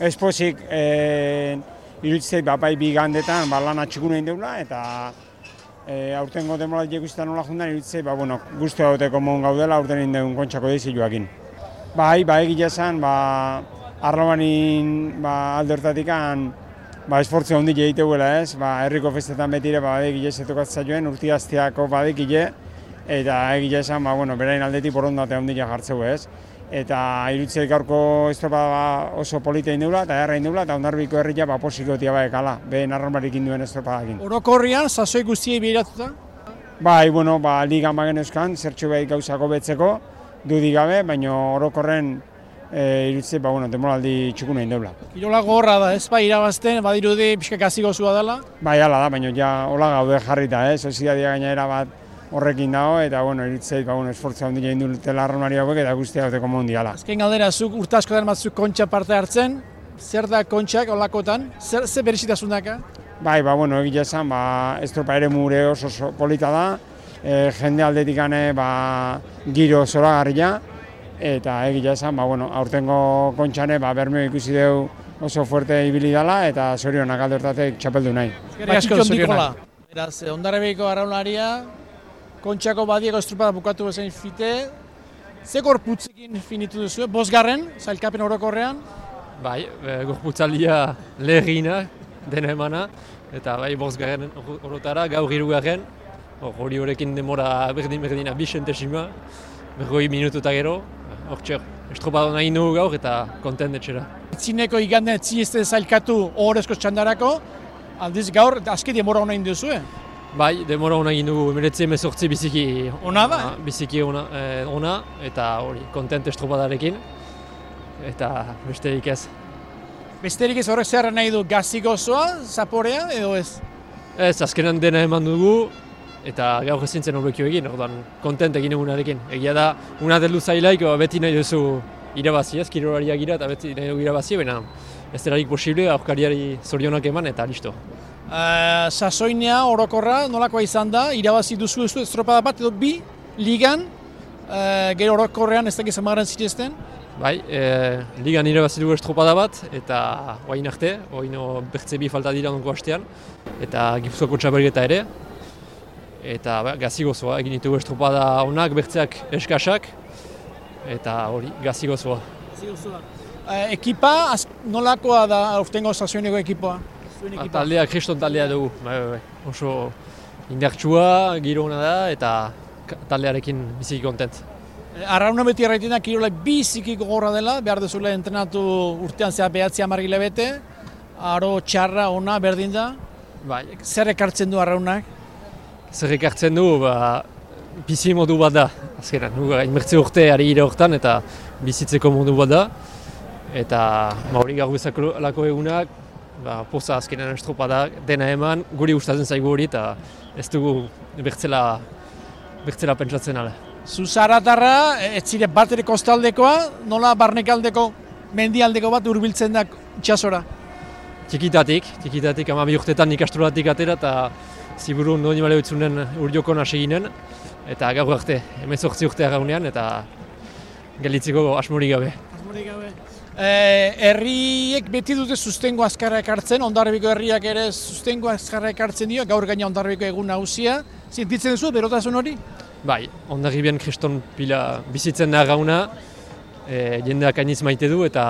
ez pozik, e, iruditzeit, ba, bai bi ba, lan atxikun egin deula, eta e, aurtengo demorat ikusten nola jundan, iruditzeit, ba, bueno, guztu dauteko mon gaudela, aurten egin deun kontxako diziluakin. Bai, ba, egile esan, ba, arlobanin ba, aldertatikan, ba, esfortzu handi egite ez, ba, herriko festetan betire, ba, egile zetukatzea joen, urti badekile, eta egile esan, ba, bueno, berain aldetik borondate handia jartzeu ez. Eta irutzei gaurko estropa ba, oso polita indeula, eta erra indeula, eta ondarbiko herria ba, posiko tia ba ekala, behen arromarik induen estropa dakin. Orokorrian, sasoi guztiei behiratuta? Bai, bueno, ba, liga magen euskan, zertxo behit gauzako betzeko, dudik gabe, baina orokorren e, irutzei, ba, bueno, demoraldi txukuna indeula. Kirola gorra da, ez ba, irabazten, badirudi pixka gazi gozua dela? Bai, ala da, baina ja, hola gaude jarrita, eh? Sozidadia gainera bat horrekin dago, eta, bueno, iritzeit, ba, bueno, esfortza handi egin dutela arronari hauek, eta guztia gauteko mundiala. Azken galdera, zuk urte asko batzuk kontxa parte hartzen, zer da kontxak olakotan, zer, zer berezitasun daka? Bai, ba, bueno, egia esan, ba, estropa ere mure oso, oso polita da, e, jende aldetik ba, giro zoragarria, eta egia esan, ba, bueno, aurtengo kontxane, ba, bermeo ikusi deu oso fuerte ibili dela, eta zorionak aldertatek txapeldu nahi. Eskerrik asko zorionak. Beraz, ondarrebeiko arraularia, kontxako badieko estropada bukatu bezain fite, ze gorputzekin finitu duzu, bosgarren, zailkapen orokorrean? Bai, e, gorputzaldia lehegina, dena emana, eta bai bosgarren orotara, gaur hirugarren, hori horrekin demora berdin-berdina bi sentesima, berroi minutu eta gero, hor txer, estropada nahi nugu gaur eta kontent etxera. Zineko igande etzi ez zailkatu horrezko txandarako, aldiz gaur, azke demora hona induzu, eh? Bai, demora hona egin dugu, meretzi emezortzi biziki ona eh? biziki ona, eh, ona eta hori, kontent estropadarekin eta besterik ez. Besterik ez horrek zer nahi du gazi gozoa, zaporea edo ez? Ez, azkenan dena eman dugu eta gaur ezin zen horrekio egin, orduan kontent egin egunarekin. Egia da, una delu zailaik beti nahi duzu irabazi ez, kirolaria gira eta beti nahi dugu irabazi, baina ez delarik posible, aurkariari zorionak eman eta listo. Uh, sasoinea orokorra nolakoa izan da, irabazi duzu ez estropada bat edo bi ligan, uh, gero orokorrean ez dakit zamagaren zituzten? Bai, e, ligan irabazi dugu estropada bat, eta oain arte, oain bertze bi falta dira onko hastean, eta gipuzkoako txabergeta ere, eta ba, gazi gozoa, egin ditugu estropada onak, bertzeak eskasak, eta hori, gazi gozoa. Uh, ekipa, az, nolakoa da urtengo sasoineko ekipoa? Ba, taldea, kriston taldea dugu, bai, bai, bai. oso indartsua, giro hona da, eta taldearekin biziki kontent. Arrauna beti erraiten da, kirolak biziki gogorra dela, behar dezula entrenatu urtean zea behatzi amargile bete, aro txarra ona berdin da. Bai. Zer ekartzen du arraunak? Zer ekartzen du, ba, bizi modu bat da. Azkenan, nu, inmertze urte ari gira hortan eta bizitzeko modu bat da. Eta mauri ba, gaur lako egunak, ba, poza azkenan estropada dena eman, guri gustatzen zaigu hori eta ez dugu bertzela, bertzela pentsatzen ala. Zuzaratarra, ez zire bat ere kostaldekoa, nola barnekaldeko, mendialdeko bat hurbiltzen da txasora? Txikitatik, txikitatik, ama urtetan ikastrolatik atera eta ziburu noni male utzunen urdioko naseginen eta gaur arte, hemen sortzi urte agaunean eta gelitzeko asmori gabe. Asmori gabe. Eh, herriek beti dute sustengo azkarra ekartzen, ondarribiko herriak ere sustengo azkarra ekartzen dio, gaur gaina ondarribiko egun nagusia. Zintitzen duzu, berotasun hori? Bai, ondarribian kriston pila bizitzen da gauna, e, jendeak ainiz maite du eta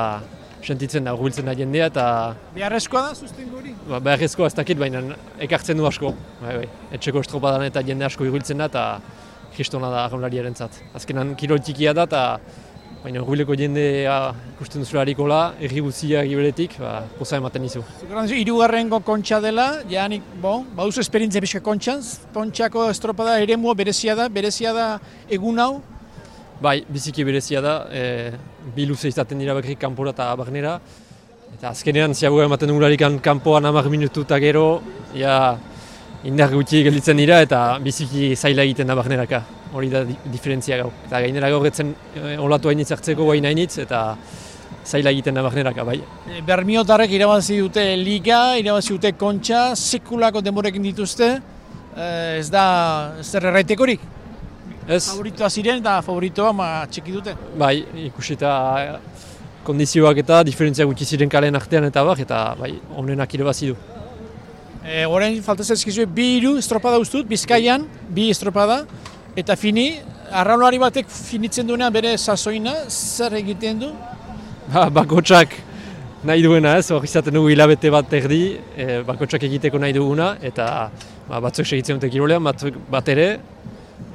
sentitzen da, urbiltzen da jendea eta... Beharrezkoa da sustengo hori? Ba, beharrezkoa ez dakit, baina ekartzen du asko. Bai, bai. Etxeko estropadan eta jende asko urbiltzen da eta kristona da gaunari erentzat. Azkenan kirol txikia da eta Baina urbileko jendea ikusten duzu harikola, erri guzia gibeletik, ba, poza ematen izu. Zukaran duzu, irugarrengo kontxa dela, janik, bo, baduzu esperintzia pixka kontxanz, kontxako estropada ere berezia da, berezia da egun hau? Bai, biziki berezia da, e, bi luze izaten dira bakrik kanpora eta barnera. Eta azkenean, ziagoa ematen dugularikan kanpoan hamar minutu eta gero, ja, indar gutxi gelditzen dira eta biziki zaila egiten da barneraka hori da diferentzia gau. Eta gainera gaur etzen e, olatu hainitz hartzeko guain hainitz eta zaila egiten da bagneraka, bai. E, Bermiotarrek irabazi dute liga, irabazi dute kontxa, sekulako demorekin dituzte, e, ez da zer erraitekorik? Ez. Favoritoa ziren eta favoritoa ma txeki dute? Bai, ikusita kondizioak eta diferentzia gutxi ziren kalen artean eta bar, eta bai, onenak irabazi du. E, Horein falta zaizkizue bi hiru estropada ustut, Bizkaian, bi estropada, eta fini, arraunlari batek finitzen duenean bere sasoina, zer egiten du? Ba, bakotsak nahi duena ez, hor izaten dugu hilabete bat erdi, e, bakotsak egiteko nahi duguna, eta ba, batzuk segitzen dute kirolean, batzuk bat ere,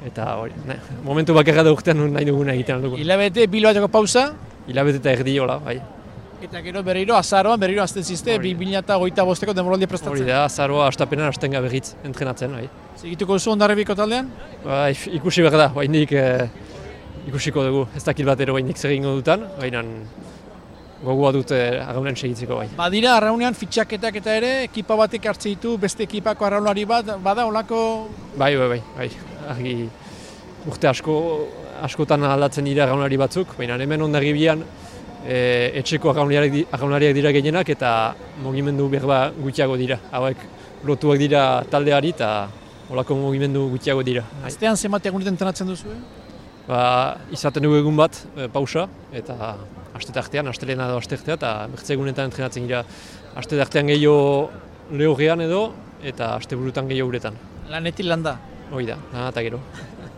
eta hori, nahi, momentu bakarra da urtean nahi duguna egiten dugu. Hilabete, biloateko pausa, Hilabete eta erdi, hola, bai. Eta gero berriro, azaroan berriro azten zizte, Hori bi da. eta goita bosteko demoraldia Hori prestatzen. da, zaroa astapenan hasten gaberritz entrenatzen, bai. Segituko duzu ondarribiko taldean? Ba, ikusi behar da, baindik e, ikusiko dugu, ez dakit bat ero baindik zer egingo dutan, baina gogoa dut e, agaunen segitzeko bai. Badira, arraunean fitxaketak eta ere, ekipa batek hartze ditu, beste ekipako arraunlari bat, bada olako... Bai, bai, bai, bai. Argi urte asko, askotan aldatzen dira arraunlari batzuk, baina hemen ondarribian e, etxeko arraunlariak, di- arraunlariak dira gehienak eta mugimendu berba gutxiago dira. Hauek lotuak dira taldeari eta olako mugimendu gutxiago dira. Astean zenbat egunetan entrenatzen duzu? Ba, izaten dugu egun bat, e, pausa, eta aste artean, astelena edo aste artea, eta bertze egunetan entrenatzen dira. Aste artean gehiago lehorrean edo, eta aste burutan gehiago uretan. Lanetik landa. Hoi da, ah, eta gero.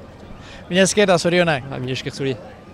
Mila ezkera, zorionak. Ba, mila esker zuri.